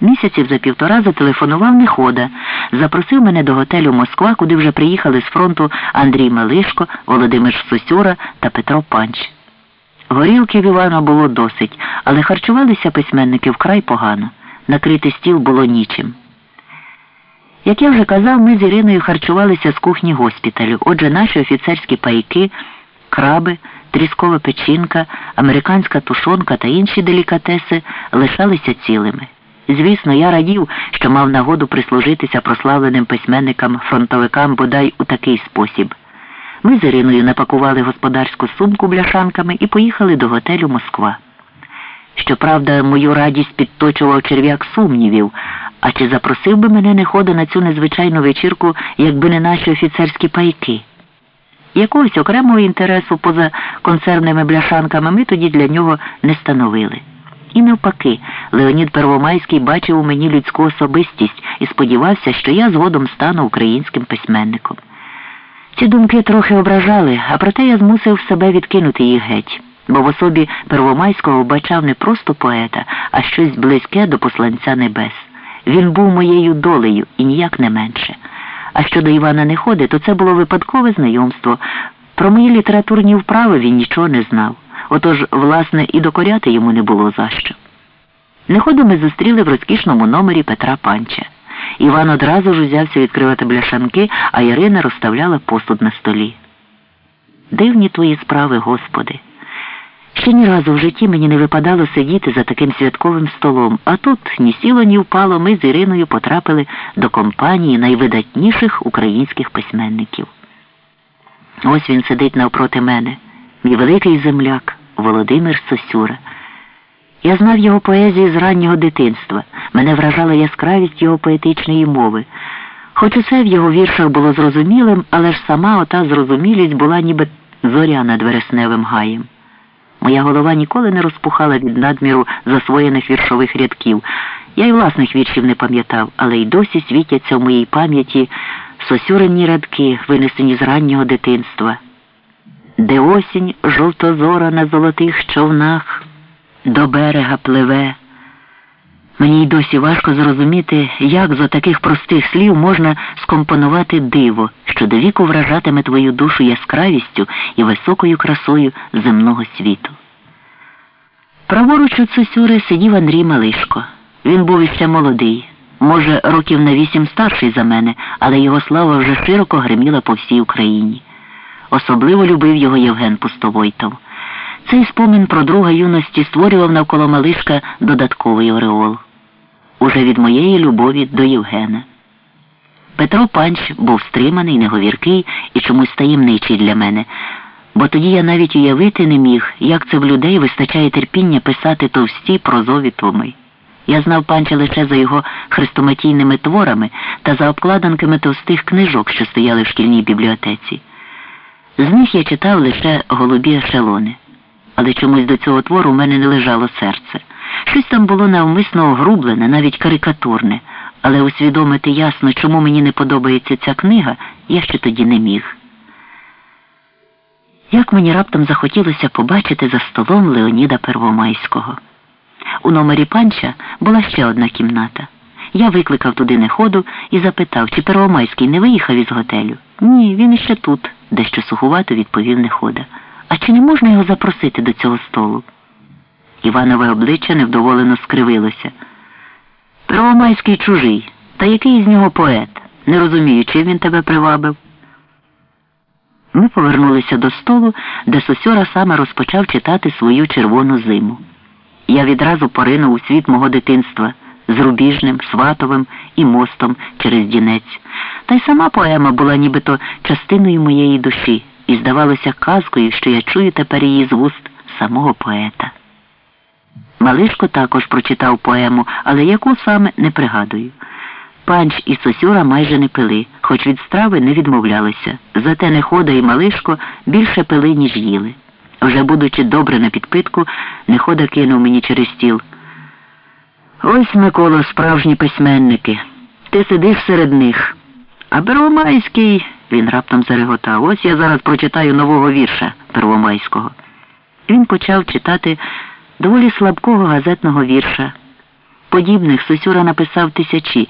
Місяців за півтора зателефонував Нехода, запросив мене до готелю Москва, куди вже приїхали з фронту Андрій Малишко, Володимир Сосюра та Петро Панч. Горілки в Івана було досить, але харчувалися письменники вкрай погано. Накрити стіл було нічим. Як я вже казав, ми з Іриною харчувалися з кухні госпіталю. Отже, наші офіцерські пайки, краби, тріскова печінка, американська тушонка та інші делікатеси лишалися цілими. Звісно, я радів, що мав нагоду прислужитися прославленим письменникам-фронтовикам бодай у такий спосіб. Ми з Іриною напакували господарську сумку бляшанками і поїхали до готелю Москва. Щоправда, мою радість підточував черв'як сумнівів, а чи запросив би мене нехода на цю незвичайну вечірку, якби не наші офіцерські пайки? Якогось окремого інтересу поза консервними бляшанками ми тоді для нього не становили. І навпаки, Леонід Первомайський бачив у мені людську особистість і сподівався, що я згодом стану українським письменником. Ці думки трохи ображали, а проте я змусив себе відкинути їх геть, бо в особі Первомайського вбачав не просто поета, а щось близьке до посланця небес. Він був моєю долею і ніяк не менше. А щодо Івана Неходи, то це було випадкове знайомство. Про мої літературні вправи він нічого не знав. Отож, власне, і докоряти йому не було за що. Неходу ми зустріли в розкішному номері Петра Панча. Іван одразу ж узявся відкривати бляшанки, а Ірина розставляла посуд на столі. Дивні твої справи, Господи. Ще ні разу в житті мені не випадало сидіти за таким святковим столом, а тут ні сіло, ні впало, ми з Іриною потрапили до компанії найвидатніших українських письменників. Ось він сидить навпроти мене, мій великий земляк Володимир Сосюра. Я знав його поезію з раннього дитинства. Мене вражала яскравість його поетичної мови. Хоч усе в його віршах було зрозумілим, але ж сама ота зрозумілість була ніби зоря над вересневим гаєм. Моя голова ніколи не розпухала від надміру засвоєних віршових рядків. Я й власних віршів не пам'ятав, але й досі світяться в моїй пам'яті сосюрені рядки, винесені з раннього дитинства. Де осінь жовтозора на золотих човнах до берега пливе. Мені й досі важко зрозуміти, як з таких простих слів можна скомпонувати диво, що до віку вражатиме твою душу яскравістю і високою красою земного світу. Праворуч у Цусюри сидів Андрій Малишко. Він був іще молодий, може, років на вісім старший за мене, але його слава вже широко гриміла по всій Україні. Особливо любив його Євген Пустовойтов. Цей спомін про друга юності створював навколо Малишка додатковий ореол. Уже від моєї любові до Євгена. Петро Панч був стриманий, неговіркий і чомусь таємничий для мене, бо тоді я навіть уявити не міг, як це в людей вистачає терпіння писати товсті прозові томи. Я знав панча лише за його хрестоматійними творами та за обкладанками товстих книжок, що стояли в шкільній бібліотеці. З них я читав лише голубі ешелони але чомусь до цього твору в мене не лежало серце. Щось там було навмисно огрублене, навіть карикатурне, але усвідомити ясно, чому мені не подобається ця книга, я ще тоді не міг. Як мені раптом захотілося побачити за столом Леоніда Первомайського. У номері панча була ще одна кімната. Я викликав туди неходу і запитав, чи Первомайський не виїхав із готелю. Ні, він іще тут, дещо сухувато відповів нехода. А чи не можна його запросити до цього столу? Іванове обличчя невдоволено скривилося. Первомайський чужий, та який із нього поет? Не розумію, чим він тебе привабив. Ми повернулися до столу, де Сосьора саме розпочав читати свою червону зиму. Я відразу поринув у світ мого дитинства з Рубіжним, Сватовим і мостом через Дінець. Та й сама поема була нібито частиною моєї душі і здавалося казкою, що я чую тепер її з вуст самого поета. Малишко також прочитав поему, але яку саме не пригадую. Панч і Сосюра майже не пили, хоч від страви не відмовлялися. Зате Нехода і Малишко більше пили, ніж їли. Вже, будучи добре на підпитку, Нехода кинув мені через стіл. Ось, Микола, справжні письменники. Ти сидиш серед них. А Первомайський він раптом зареготав. Ось я зараз прочитаю нового вірша Первомайського. Він почав читати доволі слабкого газетного вірша. Подібних Сосюра написав тисячі,